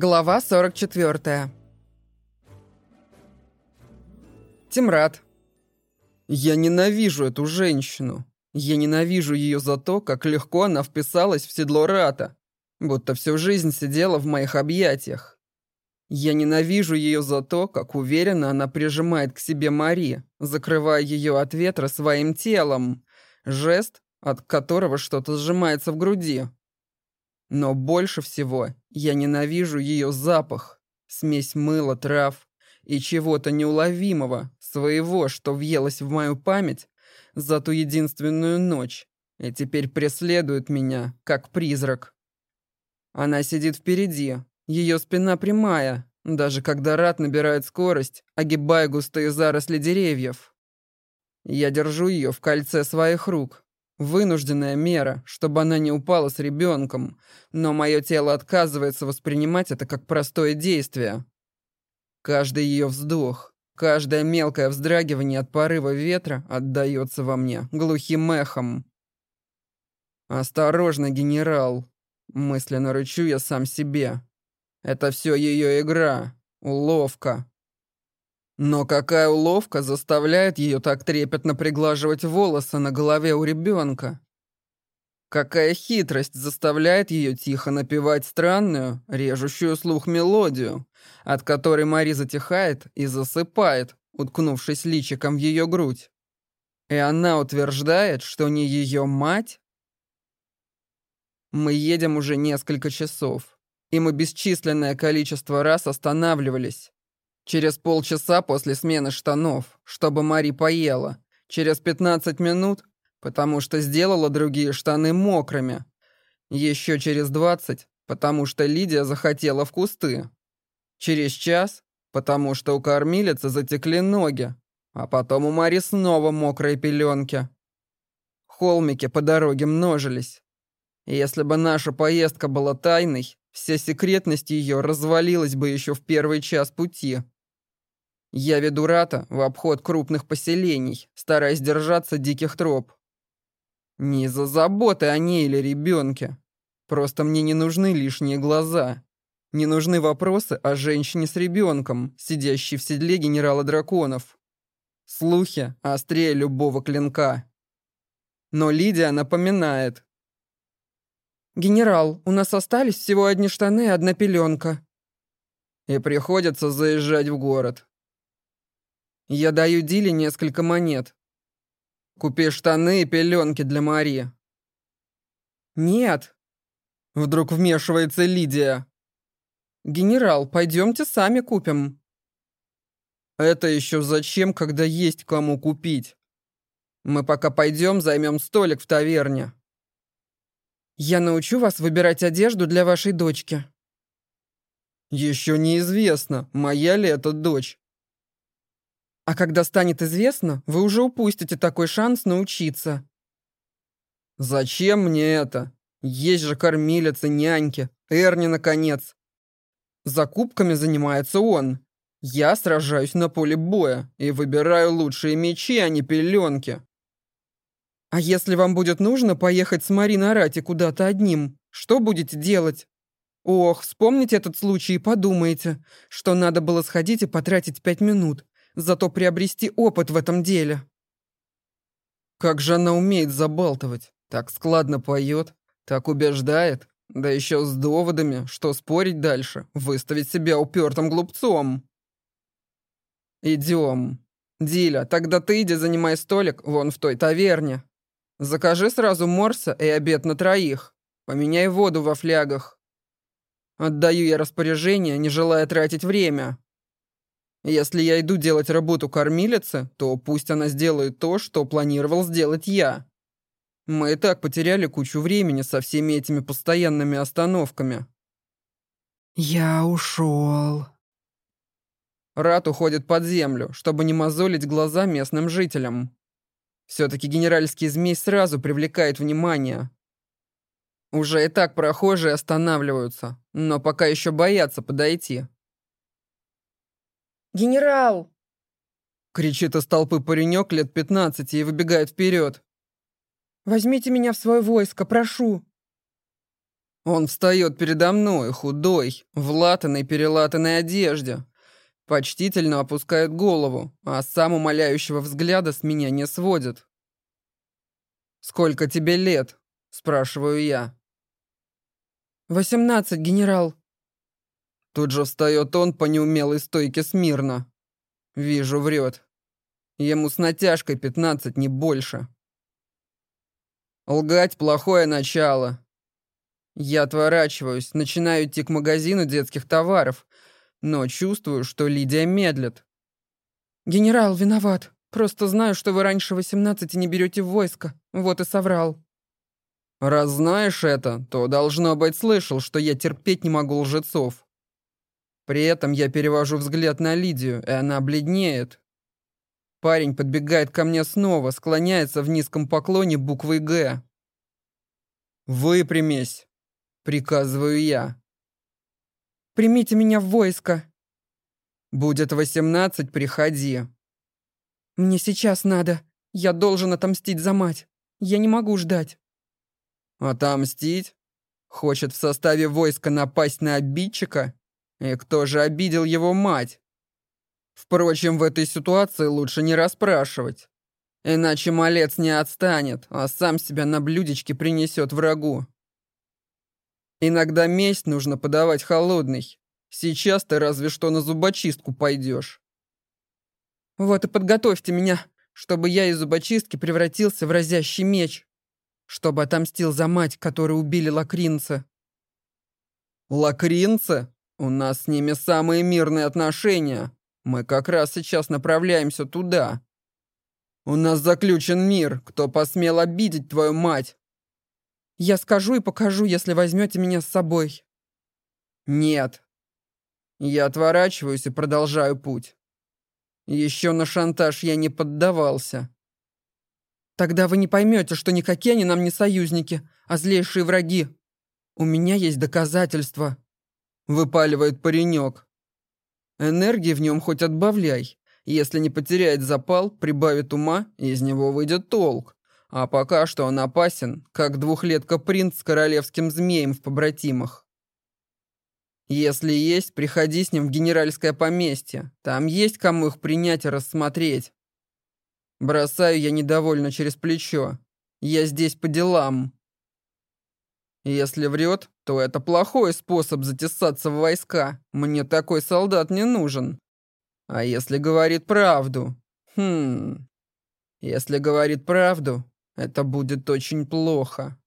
Глава 44. Тимрад. Я ненавижу эту женщину. Я ненавижу ее за то, как легко она вписалась в седло Рата, будто всю жизнь сидела в моих объятиях. Я ненавижу ее за то, как уверенно она прижимает к себе Мари, закрывая ее от ветра своим телом. Жест, от которого что-то сжимается в груди. Но больше всего я ненавижу ее запах, смесь мыла, трав и чего-то неуловимого, своего, что въелось в мою память за ту единственную ночь. И теперь преследует меня, как призрак. Она сидит впереди, ее спина прямая, даже когда рад набирает скорость, огибая густые заросли деревьев. Я держу ее в кольце своих рук, Вынужденная мера, чтобы она не упала с ребенком, но мое тело отказывается воспринимать это как простое действие. Каждый ее вздох, каждое мелкое вздрагивание от порыва ветра отдается во мне глухим эхом. «Осторожно, генерал!» — мысленно рычу я сам себе. «Это все ее игра, уловка, но какая уловка заставляет ее так трепетно приглаживать волосы на голове у ребенка? Какая хитрость заставляет ее тихо напевать странную, режущую слух мелодию, от которой Мари затихает и засыпает, уткнувшись личиком в ее грудь? И она утверждает, что не ее мать? Мы едем уже несколько часов, и мы бесчисленное количество раз останавливались, Через полчаса после смены штанов, чтобы Мари поела. Через 15 минут, потому что сделала другие штаны мокрыми. Еще через 20, потому что Лидия захотела в кусты. Через час, потому что у кормилицы затекли ноги. А потом у Мари снова мокрые пеленки. Холмики по дороге множились. если бы наша поездка была тайной, вся секретность ее развалилась бы еще в первый час пути. Я веду рата в обход крупных поселений, стараясь держаться диких троп. Не из-за заботы о ней или ребенке. Просто мне не нужны лишние глаза. Не нужны вопросы о женщине с ребенком, сидящей в седле генерала драконов. Слухи острее любого клинка. Но Лидия напоминает. «Генерал, у нас остались всего одни штаны и одна пеленка». И приходится заезжать в город. Я даю Диле несколько монет. Купи штаны и пеленки для Мари. Нет. Вдруг вмешивается Лидия. Генерал, пойдемте сами купим. Это еще зачем, когда есть кому купить? Мы пока пойдем, займем столик в таверне. Я научу вас выбирать одежду для вашей дочки. Еще неизвестно, моя ли это дочь. А когда станет известно, вы уже упустите такой шанс научиться. Зачем мне это? Есть же кормилицы, няньки, Эрни, наконец. Закупками занимается он. Я сражаюсь на поле боя и выбираю лучшие мечи, а не пеленки. А если вам будет нужно поехать с Мари на рате куда-то одним, что будете делать? Ох, вспомните этот случай и подумайте, что надо было сходить и потратить пять минут, зато приобрести опыт в этом деле. Как же она умеет забалтывать, так складно поет, так убеждает, да еще с доводами, что спорить дальше, выставить себя упертым глупцом. Идем. Диля, тогда ты иди занимай столик вон в той таверне. Закажи сразу морса и обед на троих. Поменяй воду во флягах. Отдаю я распоряжение, не желая тратить время. Если я иду делать работу кормилицы, то пусть она сделает то, что планировал сделать я. Мы и так потеряли кучу времени со всеми этими постоянными остановками. Я ушел. Рат уходит под землю, чтобы не мозолить глаза местным жителям. Все-таки генеральский змей сразу привлекает внимание. Уже и так прохожие останавливаются, но пока еще боятся подойти. «Генерал!» Кричит из толпы паренек лет пятнадцати и выбегает вперед. «Возьмите меня в свое войско, прошу!» Он встает передо мной, худой, в латаной-перелатанной одежде. Почтительно опускает голову, а сам умоляющего взгляда с меня не сводит. «Сколько тебе лет?» – спрашиваю я. «Восемнадцать, генерал». Тут же встает он по неумелой стойке смирно. Вижу, врет. Ему с натяжкой пятнадцать, не больше. Лгать – плохое начало. Я отворачиваюсь, начинаю идти к магазину детских товаров, но чувствую, что Лидия медлит. «Генерал, виноват. Просто знаю, что вы раньше восемнадцати не берете в войско. Вот и соврал». «Раз знаешь это, то, должно быть, слышал, что я терпеть не могу лжецов. При этом я перевожу взгляд на Лидию, и она бледнеет. Парень подбегает ко мне снова, склоняется в низком поклоне буквой «Г». «Выпрямись», — приказываю я. «Примите меня в войско». «Будет восемнадцать, приходи». «Мне сейчас надо. Я должен отомстить за мать. Я не могу ждать». «Отомстить? Хочет в составе войска напасть на обидчика?» И кто же обидел его мать? Впрочем, в этой ситуации лучше не расспрашивать. Иначе малец не отстанет, а сам себя на блюдечке принесет врагу. Иногда месть нужно подавать холодной. Сейчас ты разве что на зубочистку пойдешь. Вот и подготовьте меня, чтобы я из зубочистки превратился в разящий меч. Чтобы отомстил за мать, которую убили лакринца. Лакринца? У нас с ними самые мирные отношения. Мы как раз сейчас направляемся туда. У нас заключен мир. Кто посмел обидеть твою мать? Я скажу и покажу, если возьмете меня с собой. Нет. Я отворачиваюсь и продолжаю путь. Еще на шантаж я не поддавался. Тогда вы не поймете, что никакие они нам не союзники, а злейшие враги. У меня есть доказательства выпаливает паренек. Энергии в нем хоть отбавляй. Если не потеряет запал, прибавит ума, из него выйдет толк. А пока что он опасен, как двухлетка принц с королевским змеем в побратимах. Если есть, приходи с ним в генеральское поместье. Там есть кому их принять и рассмотреть. Бросаю я недовольно через плечо. Я здесь по делам. Если врет, то это плохой способ затесаться в войска. Мне такой солдат не нужен. А если говорит правду? Хм... Если говорит правду, это будет очень плохо.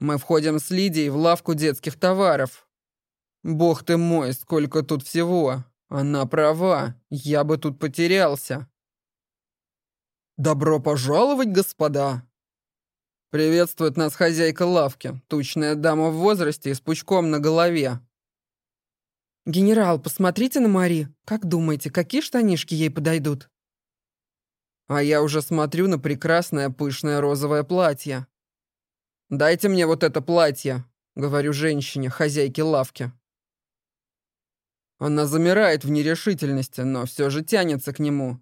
Мы входим с Лидией в лавку детских товаров. Бог ты мой, сколько тут всего. Она права, я бы тут потерялся. «Добро пожаловать, господа!» Приветствует нас хозяйка лавки, тучная дама в возрасте и с пучком на голове. «Генерал, посмотрите на Мари. Как думаете, какие штанишки ей подойдут?» А я уже смотрю на прекрасное пышное розовое платье. «Дайте мне вот это платье», — говорю женщине, хозяйке лавки. Она замирает в нерешительности, но все же тянется к нему.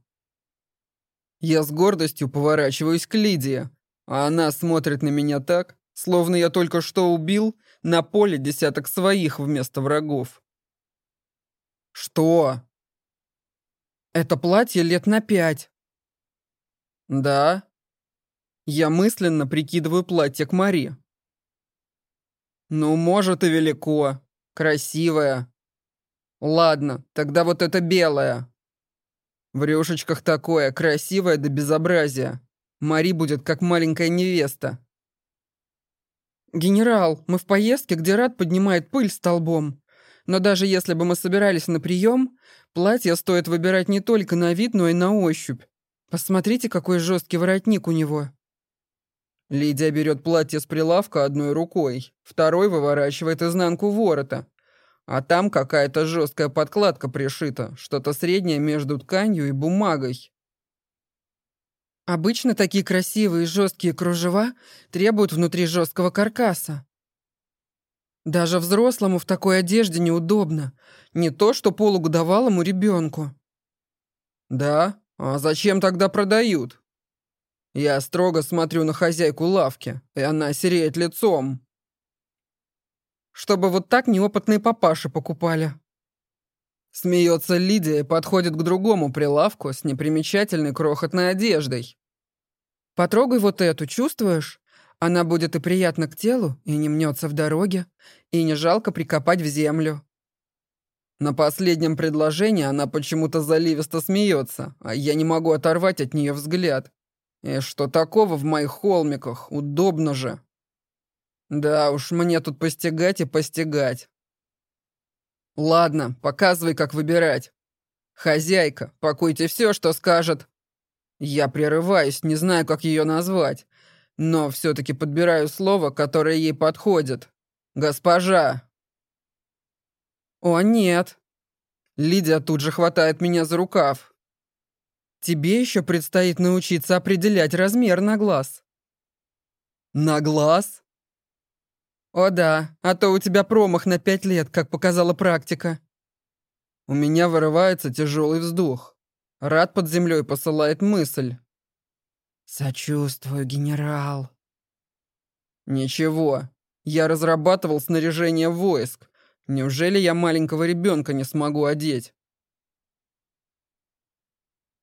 Я с гордостью поворачиваюсь к Лидии, а она смотрит на меня так, словно я только что убил на поле десяток своих вместо врагов. Что? Это платье лет на пять. Да? Я мысленно прикидываю платье к Мари. Ну, может и велико. Красивое. Ладно, тогда вот это белое. В рюшечках такое, красивое до безобразия. Мари будет как маленькая невеста. «Генерал, мы в поездке, где Рад поднимает пыль столбом. Но даже если бы мы собирались на прием, платье стоит выбирать не только на вид, но и на ощупь. Посмотрите, какой жесткий воротник у него». Лидия берет платье с прилавка одной рукой, второй выворачивает изнанку ворота. А там какая-то жесткая подкладка пришита, что-то среднее между тканью и бумагой. Обычно такие красивые жесткие кружева требуют внутри жесткого каркаса. Даже взрослому в такой одежде неудобно. Не то, что полугодовалому ребенку. Да? А зачем тогда продают? Я строго смотрю на хозяйку лавки, и она сереет лицом. чтобы вот так неопытные папаши покупали. Смеется Лидия подходит к другому прилавку с непримечательной крохотной одеждой. Потрогай вот эту, чувствуешь? Она будет и приятна к телу, и не мнется в дороге, и не жалко прикопать в землю. На последнем предложении она почему-то заливисто смеется, а я не могу оторвать от нее взгляд. И что такого в моих холмиках? Удобно же. Да уж, мне тут постигать и постигать. Ладно, показывай, как выбирать. Хозяйка, пакуйте все, что скажет. Я прерываюсь, не знаю, как ее назвать, но все-таки подбираю слово, которое ей подходит. Госпожа. О, нет. Лидия тут же хватает меня за рукав. Тебе еще предстоит научиться определять размер на глаз. На глаз? «О да, а то у тебя промах на пять лет, как показала практика». У меня вырывается тяжелый вздох. Рад под землей посылает мысль. «Сочувствую, генерал». «Ничего, я разрабатывал снаряжение войск. Неужели я маленького ребенка не смогу одеть?